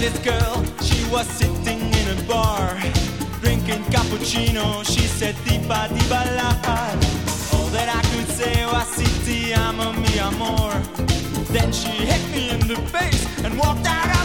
met this girl, she was sitting in a bar, drinking cappuccino. She said, Tipa, di la. All that I could say was, City, amo mi amor. Then she hit me in the face and walked out